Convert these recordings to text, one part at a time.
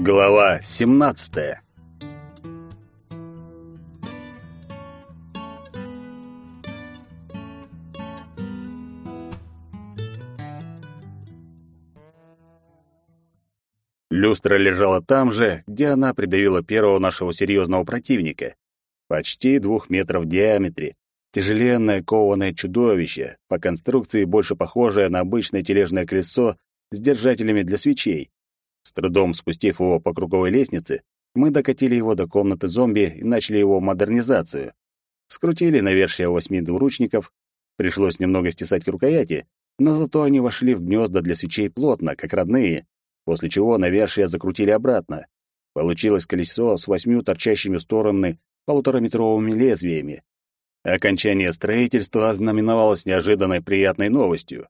Глава 17. Люстра лежала там же, где она придавила первого нашего серьезного противника. Почти двух метров в диаметре, тяжеленное кованое чудовище, по конструкции больше похожее на обычное тележное колесо с держателями для свечей. С трудом спустив его по круговой лестнице, мы докатили его до комнаты зомби и начали его модернизацию. Скрутили навершие восьми двуручников, пришлось немного стесать к рукояти, но зато они вошли в гнезда для свечей плотно, как родные, после чего навершие закрутили обратно. Получилось колесо с восьмью торчащими в стороны полутораметровыми лезвиями. Окончание строительства ознаменовалось неожиданной приятной новостью.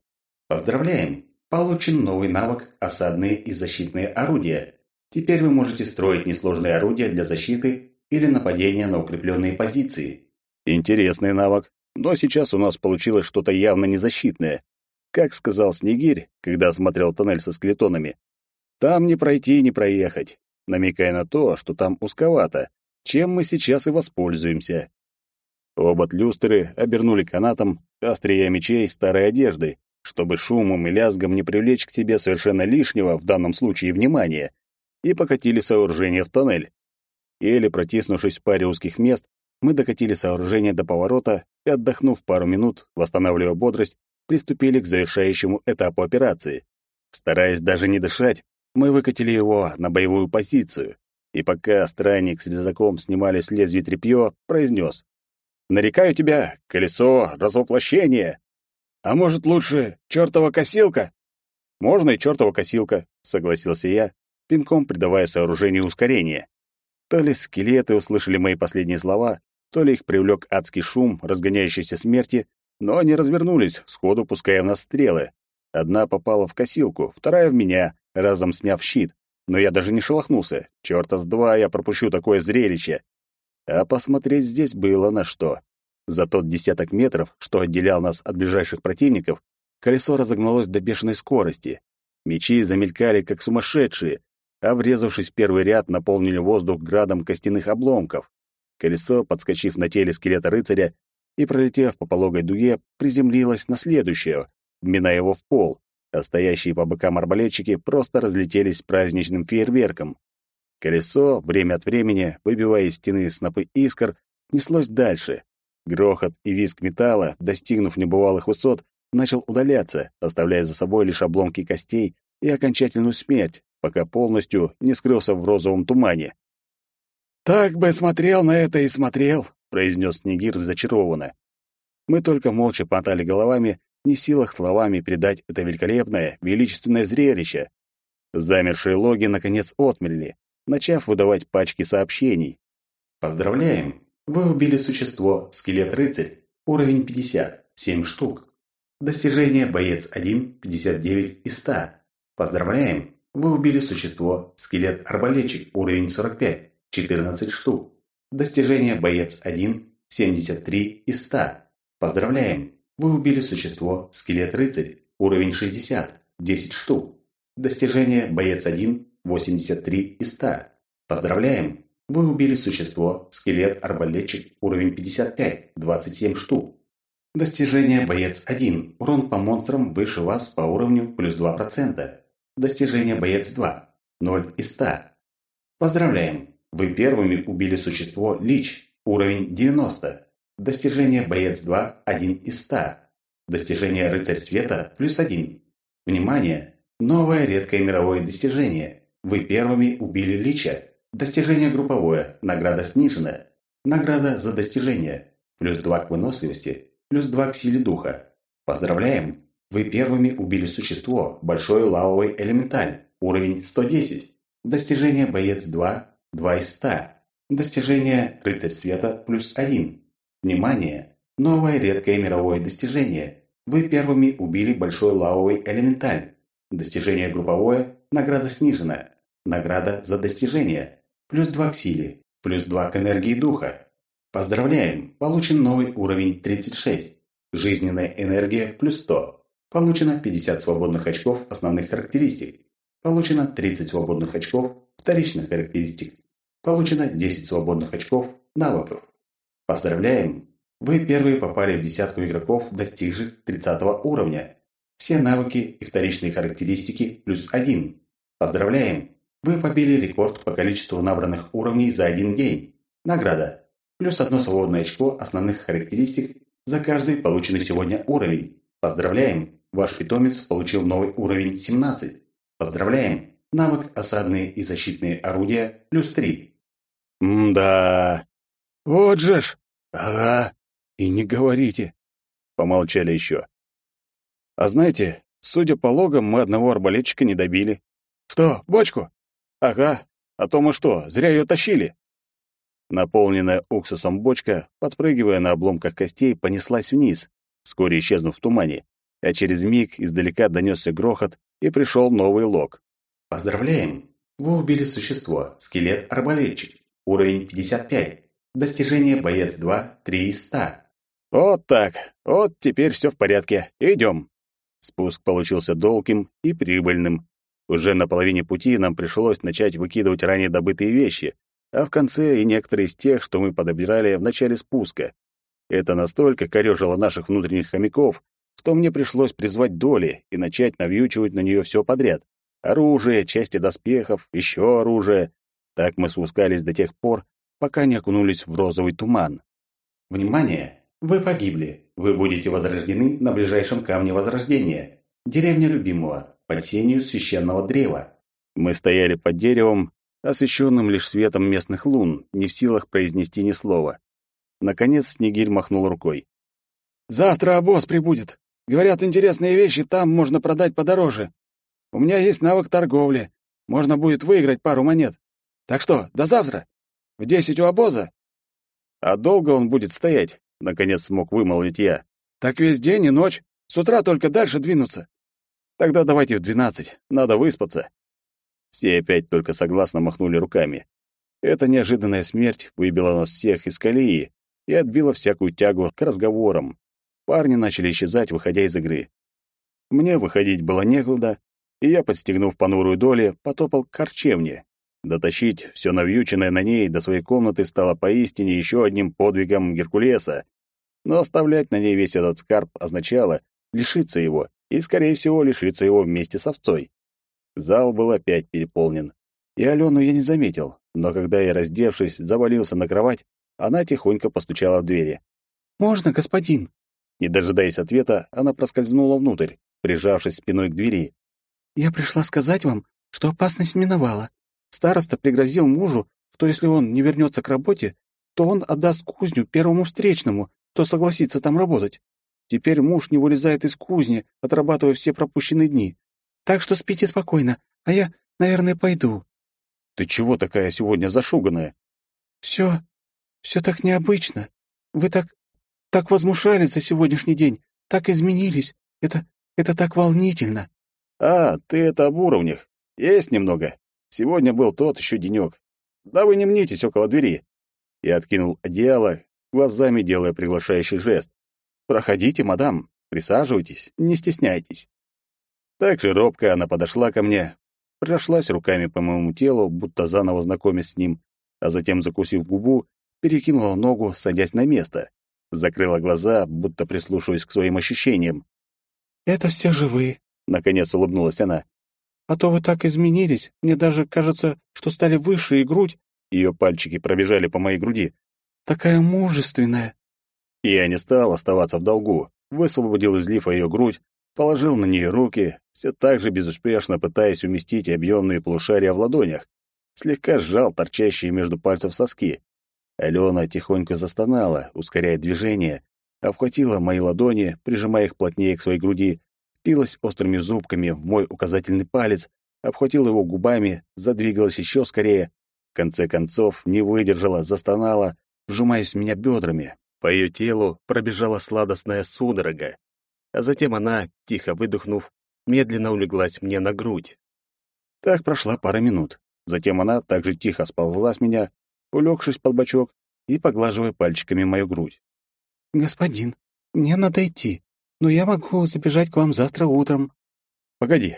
Поздравляем! Получен новый навык «Осадные и защитные орудия». Теперь вы можете строить несложные орудия для защиты или нападения на укрепленные позиции. Интересный навык, но сейчас у нас получилось что-то явно незащитное. Как сказал Снегирь, когда осмотрел тоннель со скелетонами, там не пройти, не проехать, намекая на то, что там узковато, чем мы сейчас и воспользуемся. Обод люстры обернули канатом, острия мечей старой одежды, чтобы шумом и лязгом не привлечь к себе совершенно лишнего, в данном случае, внимания, и покатили сооружение в тоннель. Еле протиснувшись в паре узких мест, мы докатили сооружение до поворота и, отдохнув пару минут, восстанавливая бодрость, приступили к завершающему этапу операции. Стараясь даже не дышать, мы выкатили его на боевую позицию, и пока странник с резаком снимали с лезвия тряпье, произнес «Нарекаю тебя, колесо развоплощения!» А может, лучше чертова косилка? Можно и чертова косилка, согласился я, пинком придавая сооружению ускорение. То ли скелеты услышали мои последние слова, то ли их привлек адский шум разгоняющейся смерти, но они развернулись, сходу пуская в нас стрелы. Одна попала в косилку, вторая в меня, разом сняв щит. Но я даже не шелохнулся. Чёрта с два я пропущу такое зрелище. А посмотреть здесь было на что. За тот десяток метров, что отделял нас от ближайших противников, колесо разогналось до бешеной скорости. Мечи замелькали, как сумасшедшие, а врезавшись в первый ряд, наполнили воздух градом костяных обломков. Колесо, подскочив на теле скелета рыцаря и пролетев по пологой дуге, приземлилось на следующее, вминая его в пол, а стоящие по бокам арбалетчики просто разлетелись праздничным фейерверком. Колесо, время от времени, выбивая из стены снопы искр, неслось дальше, Грохот и визг металла, достигнув небывалых высот, начал удаляться, оставляя за собой лишь обломки костей и окончательную смерть, пока полностью не скрылся в розовом тумане. «Так бы смотрел на это и смотрел», — произнес Снегир зачарованно. Мы только молча мотали головами, не в силах словами передать это великолепное, величественное зрелище. Замершие логи, наконец, отмерли, начав выдавать пачки сообщений. «Поздравляем! Вы убили существо, скелет-рыцарь, уровень 50, 7 штук. Достижение боец 1, 59 из 100. Поздравляем! Вы убили существо, скелет-арбалетчик, уровень 45, 14 штук. Достижение боец 1, 73 из 100. Поздравляем! Вы убили существо, скелет-рыцарь, уровень 60, 10 штук. Достижение боец 1, 83 из 100. Поздравляем! Вы убили существо, скелет, арбалетчик, уровень 55, 27 штук. Достижение боец 1. Урон по монстрам выше вас по уровню плюс 2%. Достижение боец 2. 0 из 100. Поздравляем! Вы первыми убили существо Лич, уровень 90. Достижение боец 2. 1 из 100. Достижение рыцарь света плюс 1. Внимание! Новое редкое мировое достижение. Вы первыми убили Лича, Достижение групповое. Награда снижена. Награда за достижение. Плюс 2 к выносливости. Плюс 2 к силе духа. Поздравляем! Вы первыми убили существо, большой лавовый элементаль. Уровень 110. Достижение боец 2. 2 из 100. Достижение рыцарь света плюс 1. Внимание! Новое редкое мировое достижение. Вы первыми убили большой лавовый элементаль. Достижение групповое. Награда снижена. Награда за достижение плюс 2 к силе, плюс 2 к энергии духа. Поздравляем, получен новый уровень 36. Жизненная энергия плюс 100. Получено 50 свободных очков основных характеристик. Получено 30 свободных очков вторичных характеристик. Получено 10 свободных очков навыков. Поздравляем! Вы первые попали в десятку игроков, достигших 30 уровня. Все навыки и вторичные характеристики плюс один. Поздравляем! Вы побили рекорд по количеству набранных уровней за один день. Награда. Плюс одно свободное очко основных характеристик за каждый полученный сегодня уровень. Поздравляем! Ваш питомец получил новый уровень 17. Поздравляем! Навык «Осадные и защитные орудия» плюс 3. «М-да. Вот же ж! Ага. И не говорите!» Помолчали еще. «А знаете, судя по логам, мы одного арбалетчика не добили. Что, бочку? Ага. А то мы что, зря ее тащили?» Наполненная уксусом бочка, подпрыгивая на обломках костей, понеслась вниз, вскоре исчезнув в тумане, а через миг издалека донесся грохот, и пришел новый лог. Поздравляем! Вы убили существо, скелет-арбалетчик, уровень 55. Достижение боец 2, 3 из 100. Вот так. Вот теперь все в порядке. Идем. Спуск получился долгим и прибыльным. Уже на половине пути нам пришлось начать выкидывать ранее добытые вещи, а в конце и некоторые из тех, что мы подобрали в начале спуска. Это настолько корёжило наших внутренних хомяков, что мне пришлось призвать доли и начать навьючивать на нее все подряд. Оружие, части доспехов, еще оружие. Так мы спускались до тех пор, пока не окунулись в розовый туман. Внимание! Вы погибли. Вы будете возрождены на ближайшем камне возрождения. Деревня любимого, под сенью священного древа. Мы стояли под деревом, освещенным лишь светом местных лун, не в силах произнести ни слова. Наконец Снегирь махнул рукой. «Завтра обоз прибудет. Говорят, интересные вещи там можно продать подороже. У меня есть навык торговли. Можно будет выиграть пару монет. Так что, до завтра. В десять у обоза». «А долго он будет стоять?» — наконец смог вымолвить я. «Так весь день и ночь. С утра только дальше двинуться». «Тогда давайте в двенадцать. Надо выспаться». Все опять только согласно махнули руками. Эта неожиданная смерть выбила нас всех из колеи и отбила всякую тягу к разговорам. Парни начали исчезать, выходя из игры. Мне выходить было некуда, и я, подстегнув понурую долю, потопал к корчевне. Дотащить все навьюченное на ней до своей комнаты стало поистине еще одним подвигом Геркулеса. Но оставлять на ней весь этот скарб означало лишиться его, и, скорее всего, лишиться его вместе с овцой. Зал был опять переполнен. И Алену я не заметил, но когда я, раздевшись, завалился на кровать, она тихонько постучала в двери. «Можно, господин?» Не дожидаясь ответа, она проскользнула внутрь, прижавшись спиной к двери. «Я пришла сказать вам, что опасность миновала. Староста пригрозил мужу, что если он не вернется к работе, то он отдаст кузню первому встречному, кто согласится там работать. Теперь муж не вылезает из кузни, отрабатывая все пропущенные дни. Так что спите спокойно, а я, наверное, пойду». «Ты чего такая сегодня зашуганная?» «Все, все так необычно. Вы так, так возмущались за сегодняшний день, так изменились. Это, это так волнительно». «А, ты это об уровнях. Есть немного. Сегодня был тот еще денек. Да вы не мнитесь около двери». Я откинул одеяло, глазами делая приглашающий жест. «Проходите, мадам, присаживайтесь, не стесняйтесь». Так же робко она подошла ко мне, прошлась руками по моему телу, будто заново знакомясь с ним, а затем, закусив губу, перекинула ногу, садясь на место. Закрыла глаза, будто прислушиваясь к своим ощущениям. «Это все же вы», — наконец улыбнулась она. «А то вы так изменились, мне даже кажется, что стали выше и грудь». Ее пальчики пробежали по моей груди. «Такая мужественная». И я не стал оставаться в долгу, высвободил из лифа ее грудь, положил на нее руки, все так же безуспешно пытаясь уместить объемные полушария в ладонях, слегка сжал торчащие между пальцев соски. Алена тихонько застонала, ускоряя движение, обхватила мои ладони, прижимая их плотнее к своей груди, впилась острыми зубками в мой указательный палец, обхватила его губами, задвигалась еще скорее. В конце концов, не выдержала, застонала, вжимаясь в меня бедрами. По ее телу пробежала сладостная судорога. А затем она, тихо выдохнув, медленно улеглась мне на грудь. Так прошла пара минут. Затем она также тихо сползла с меня, улегшись под бочок и поглаживая пальчиками мою грудь. «Господин, мне надо идти, но я могу забежать к вам завтра утром». «Погоди,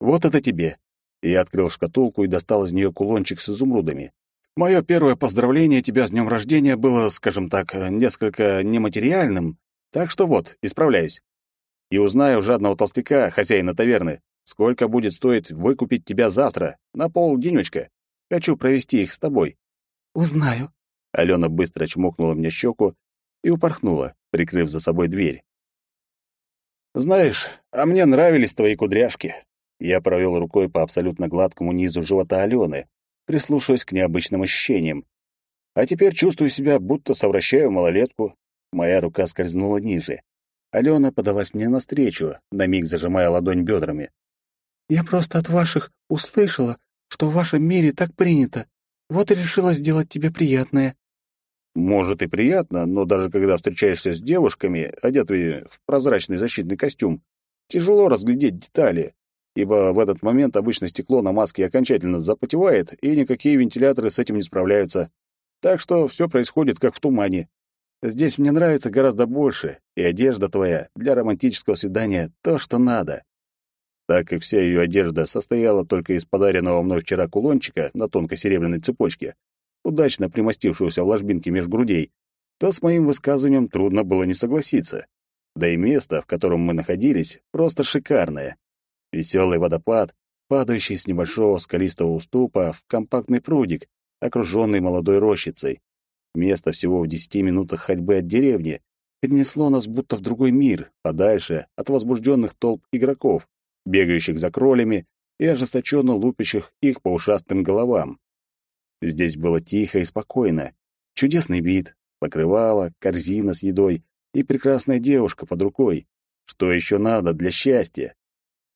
вот это тебе». Я открыл шкатулку и достал из нее кулончик с изумрудами. Мое первое поздравление тебя с днем рождения было, скажем так, несколько нематериальным, так что вот, исправляюсь. И узнаю у жадного толстяка, хозяина таверны, сколько будет стоить выкупить тебя завтра, на полденечка. Хочу провести их с тобой. Узнаю. Алена быстро чмокнула мне щеку и упорхнула, прикрыв за собой дверь. Знаешь, а мне нравились твои кудряшки. Я провел рукой по абсолютно гладкому низу живота Алены, прислушиваясь к необычным ощущениям. А теперь чувствую себя, будто совращаю малолетку. Моя рука скользнула ниже. Алена подалась мне навстречу, на миг зажимая ладонь бедрами. «Я просто от ваших услышала, что в вашем мире так принято. Вот и решила сделать тебе приятное». Может и приятно, но даже когда встречаешься с девушками, одетыми в прозрачный защитный костюм, тяжело разглядеть детали ибо в этот момент обычно стекло на маске окончательно запотевает, и никакие вентиляторы с этим не справляются. Так что все происходит как в тумане. Здесь мне нравится гораздо больше, и одежда твоя для романтического свидания то, что надо. Так как вся ее одежда состояла только из подаренного мной вчера кулончика на тонкой серебряной цепочке, удачно примостившегося в ложбинке меж грудей, то с моим высказыванием трудно было не согласиться. Да и место, в котором мы находились, просто шикарное. Веселый водопад, падающий с небольшого скалистого уступа в компактный прудик, окруженный молодой рощицей. Место всего в десяти минутах ходьбы от деревни перенесло нас будто в другой мир, подальше от возбужденных толп игроков, бегающих за кролями и ожесточенно лупящих их по ушастым головам. Здесь было тихо и спокойно. Чудесный вид, покрывало, корзина с едой и прекрасная девушка под рукой. Что еще надо для счастья?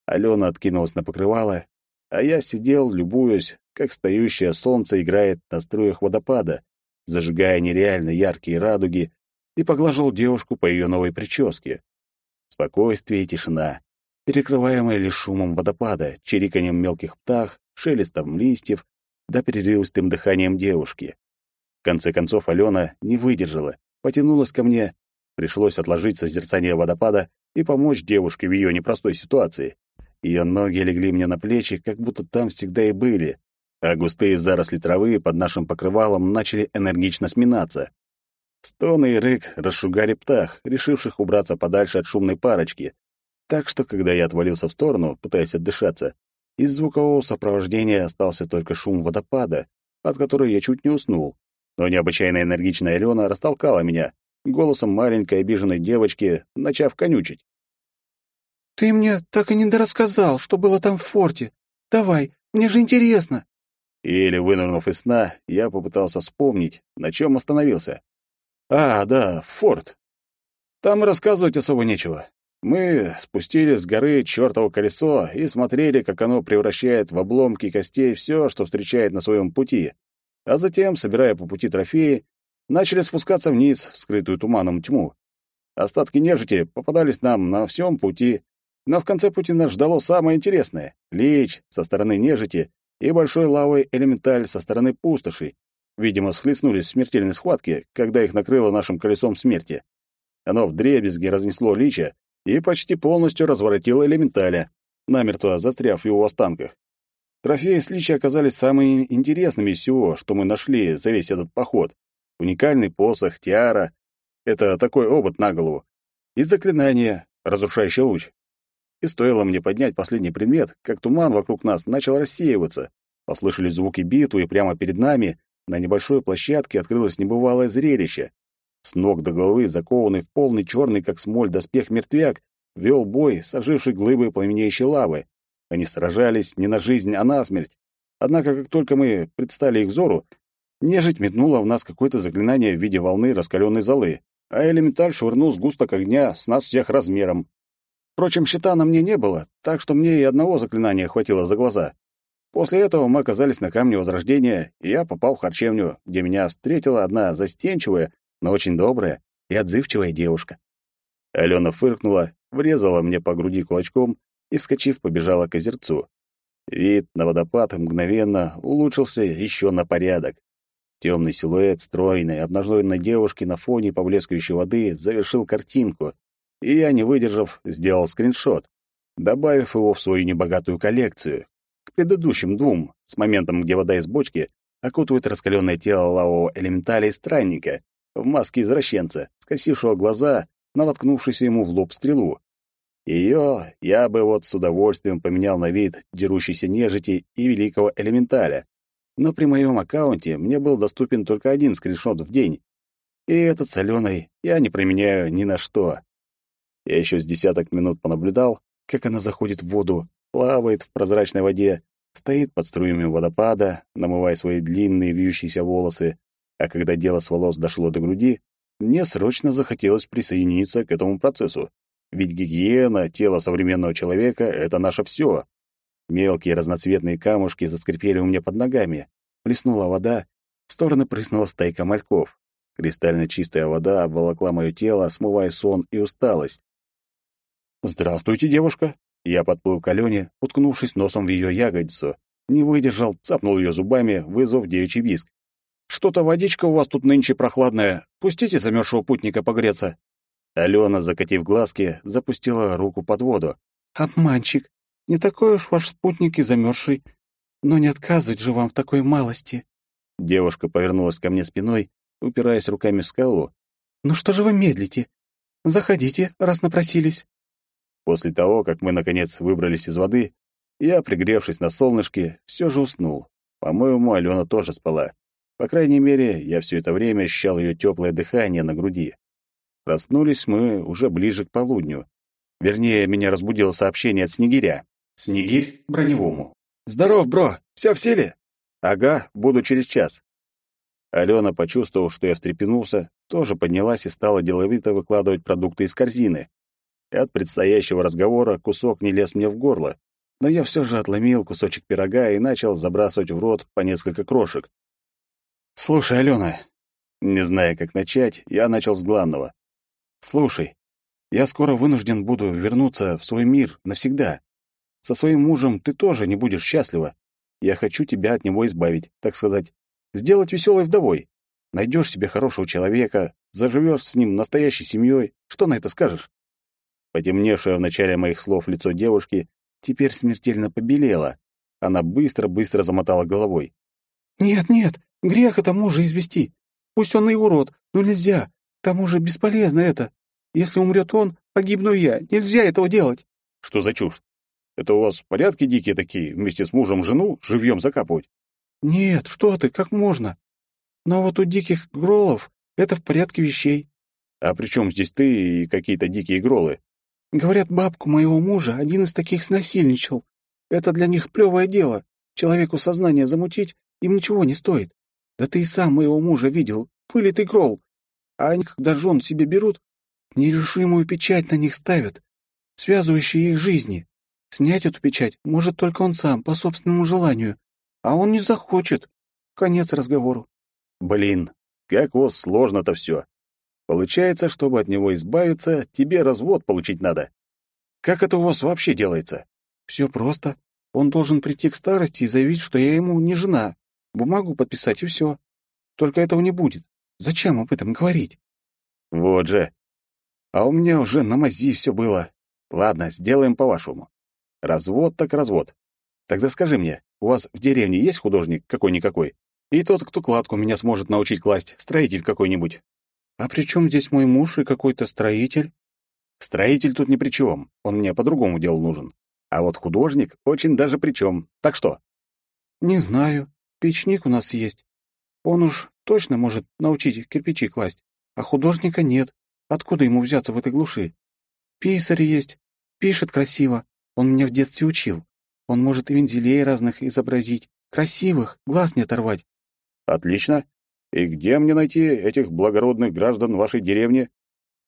Алена откинулась на покрывало, а я сидел, любуясь, как стоящее солнце играет на струях водопада, зажигая нереально яркие радуги, и поглаживал девушку по ее новой прическе. Спокойствие и тишина, перекрываемая лишь шумом водопада, чириканьем мелких птах, шелестом листьев, да перерывистым дыханием девушки. В конце концов Алена не выдержала, потянулась ко мне, пришлось отложить созерцание водопада и помочь девушке в ее непростой ситуации. Ее ноги легли мне на плечи, как будто там всегда и были, а густые заросли травы под нашим покрывалом начали энергично сминаться. Стоны и рык расшугали птах, решивших убраться подальше от шумной парочки. Так что, когда я отвалился в сторону, пытаясь отдышаться, из звукового сопровождения остался только шум водопада, от которого я чуть не уснул. Но необычайно энергичная Алена растолкала меня, голосом маленькой обиженной девочки, начав конючить. «Ты мне так и не дорассказал, что было там в форте. Давай, мне же интересно». Еле вынырнув из сна, я попытался вспомнить, на чем остановился. «А, да, форт. Там рассказывать особо нечего. Мы спустились с горы чёртово колесо и смотрели, как оно превращает в обломки костей все, что встречает на своем пути. А затем, собирая по пути трофеи, начали спускаться вниз в скрытую туманом тьму. Остатки нежити попадались нам на всем пути, но в конце пути нас ждало самое интересное — лич со стороны нежити и большой лавой элементаль со стороны пустоши. Видимо, схлестнулись в смертельной схватке, когда их накрыло нашим колесом смерти. Оно вдребезги разнесло лича и почти полностью разворотило элементаля, намертво застряв в его останках. Трофеи с лича оказались самыми интересными из всего, что мы нашли за весь этот поход. Уникальный посох, тиара — это такой обод на голову. И заклинание, разрушающий луч, и стоило мне поднять последний предмет, как туман вокруг нас начал рассеиваться. Послышались звуки битвы, и прямо перед нами на небольшой площадке открылось небывалое зрелище. С ног до головы, закованный в полный черный, как смоль, доспех мертвяк, вел бой с ожившей глыбой пламенеющей лавы. Они сражались не на жизнь, а на смерть. Однако, как только мы предстали их взору, нежить метнула в нас какое-то заклинание в виде волны раскаленной золы, а элементаль швырнул сгусток огня с нас всех размером. Впрочем, щита на мне не было, так что мне и одного заклинания хватило за глаза. После этого мы оказались на камне Возрождения, и я попал в харчевню, где меня встретила одна застенчивая, но очень добрая и отзывчивая девушка. Алена фыркнула, врезала мне по груди кулачком и, вскочив, побежала к озерцу. Вид на водопад мгновенно улучшился еще на порядок. Темный силуэт стройной, обнаженной девушки на фоне поблескивающей воды завершил картинку, и я, не выдержав, сделал скриншот, добавив его в свою небогатую коллекцию. К предыдущим двум, с моментом, где вода из бочки окутывает раскаленное тело лавового элементаля и странника в маске извращенца, скосившего глаза на воткнувшуюся ему в лоб стрелу. Ее я бы вот с удовольствием поменял на вид дерущейся нежити и великого элементаля. Но при моем аккаунте мне был доступен только один скриншот в день. И этот соленый я не применяю ни на что. Я еще с десяток минут понаблюдал, как она заходит в воду, плавает в прозрачной воде, стоит под струями водопада, намывая свои длинные вьющиеся волосы, а когда дело с волос дошло до груди, мне срочно захотелось присоединиться к этому процессу. Ведь гигиена тела современного человека — это наше все. Мелкие разноцветные камушки заскрипели у меня под ногами. Плеснула вода, в стороны прыснула стайка мальков. Кристально чистая вода обволокла мое тело, смывая сон и усталость. «Здравствуйте, девушка!» Я подплыл к Алене, уткнувшись носом в ее ягодицу. Не выдержал, цапнул ее зубами, вызвав девичий виск. «Что-то водичка у вас тут нынче прохладная. Пустите замерзшего путника погреться». Алена, закатив глазки, запустила руку под воду. «Обманщик! Не такой уж ваш спутник и замерзший. Но не отказывать же вам в такой малости!» Девушка повернулась ко мне спиной, упираясь руками в скалу. «Ну что же вы медлите? Заходите, раз напросились». После того, как мы, наконец, выбрались из воды, я, пригревшись на солнышке, все же уснул. По-моему, Алена тоже спала. По крайней мере, я все это время ощущал ее теплое дыхание на груди. Проснулись мы уже ближе к полудню. Вернее, меня разбудило сообщение от Снегиря. Снегирь броневому. «Здоров, бро! Все в силе?» «Ага, буду через час». Алена, почувствовав, что я встрепенулся, тоже поднялась и стала деловито выкладывать продукты из корзины. И от предстоящего разговора кусок не лез мне в горло, но я все же отломил кусочек пирога и начал забрасывать в рот по несколько крошек. «Слушай, Алена...» Не зная, как начать, я начал с главного. Слушай, я скоро вынужден буду вернуться в свой мир навсегда. Со своим мужем ты тоже не будешь счастлива. Я хочу тебя от него избавить, так сказать, сделать веселой вдовой. Найдешь себе хорошего человека, заживешь с ним настоящей семьей. Что на это скажешь?» Потемневшее в начале моих слов лицо девушки теперь смертельно побелело. Она быстро-быстро замотала головой. «Нет, нет, грех это мужа извести. Пусть он и урод, но нельзя. К тому же бесполезно это. Если умрет он, погибну я. Нельзя этого делать. Что за чушь? Это у вас порядки дикие такие, вместе с мужем жену живьем закапывать? Нет, что ты, как можно? Но вот у диких гролов это в порядке вещей. А при чем здесь ты и какие-то дикие гролы? Говорят, бабку моего мужа один из таких снасильничал. Это для них плевое дело. Человеку сознание замутить им ничего не стоит. Да ты и сам моего мужа видел, вылитый грол. А они, когда жен себе берут, Нерешимую печать на них ставят, связывающие их жизни. Снять эту печать может только он сам, по собственному желанию. А он не захочет. Конец разговору. Блин, как у сложно-то все. Получается, чтобы от него избавиться, тебе развод получить надо. Как это у вас вообще делается? Все просто. Он должен прийти к старости и заявить, что я ему не жена. Бумагу подписать и все. Только этого не будет. Зачем об этом говорить? Вот же. А у меня уже на мази все было. Ладно, сделаем по-вашему. Развод так развод. Тогда скажи мне, у вас в деревне есть художник какой-никакой? И тот, кто кладку меня сможет научить класть, строитель какой-нибудь. А при чем здесь мой муж и какой-то строитель? Строитель тут ни при чем, он мне по другому делу нужен. А вот художник очень даже при чем. Так что? Не знаю. Печник у нас есть. Он уж точно может научить кирпичи класть, а художника нет. Откуда ему взяться в этой глуши? Писарь есть, пишет красиво. Он меня в детстве учил. Он может и вензелей разных изобразить, красивых, глаз не оторвать. Отлично. И где мне найти этих благородных граждан вашей деревни?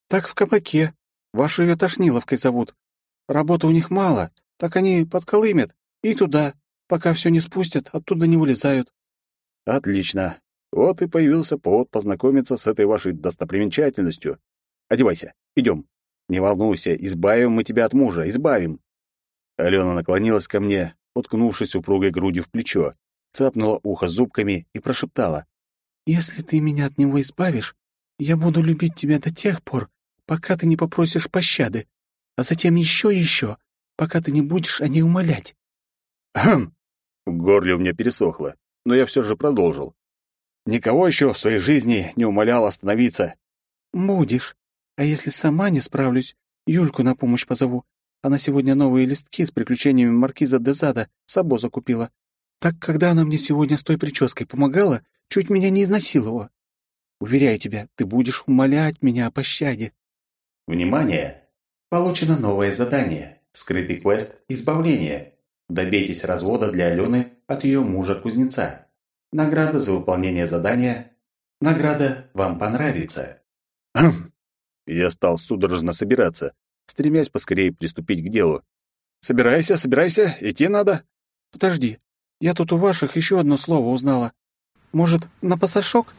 Так в кабаке. Вашу ее Тошниловкой зовут. Работы у них мало, так они подколымят. И туда, пока все не спустят, оттуда не вылезают. Отлично. Вот и появился повод познакомиться с этой вашей достопримечательностью. Одевайся, идем. Не волнуйся, избавим мы тебя от мужа, избавим. Алена наклонилась ко мне, уткнувшись упругой грудью в плечо, цапнула ухо зубками и прошептала. «Если ты меня от него избавишь, я буду любить тебя до тех пор, пока ты не попросишь пощады, а затем еще и еще, пока ты не будешь о ней умолять». «Хм!» В горле у меня пересохло, но я все же продолжил. Никого еще в своей жизни не умолял остановиться. «Будешь. А если сама не справлюсь, Юльку на помощь позову. Она сегодня новые листки с приключениями маркиза Дезада с собой закупила. Так когда она мне сегодня с той прической помогала, чуть меня не изнасиловала. Уверяю тебя, ты будешь умолять меня о пощаде. Внимание! Получено новое задание. Скрытый квест «Избавление». Добейтесь развода для Алены от ее мужа-кузнеца. Награда за выполнение задания. Награда вам понравится. Я стал судорожно собираться, стремясь поскорее приступить к делу. «Собирайся, собирайся, идти надо». «Подожди, я тут у ваших еще одно слово узнала. Может, на пасашок?»